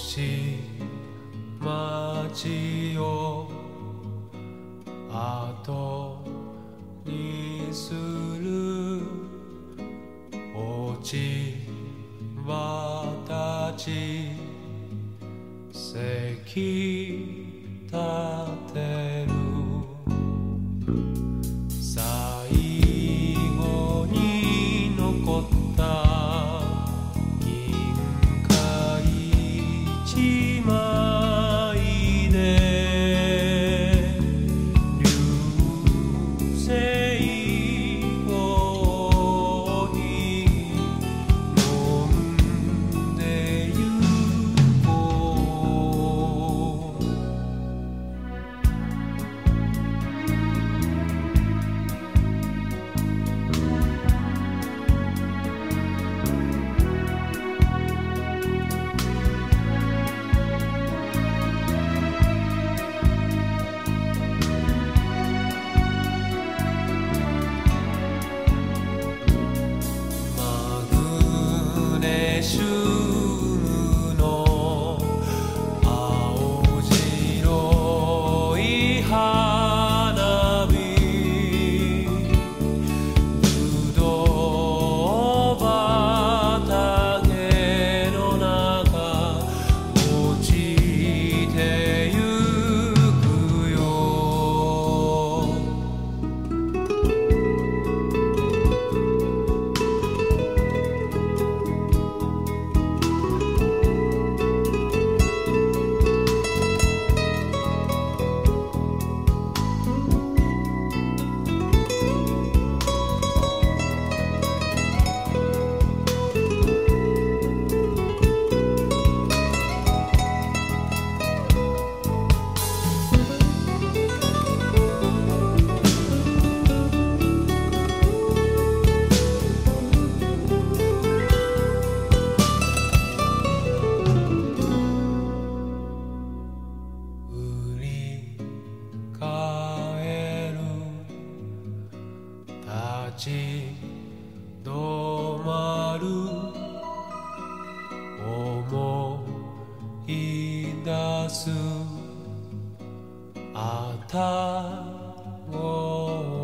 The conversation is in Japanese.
し街を後にする。落ち葉たち石炭 shoes. 立ち止まる。思い出す。あたご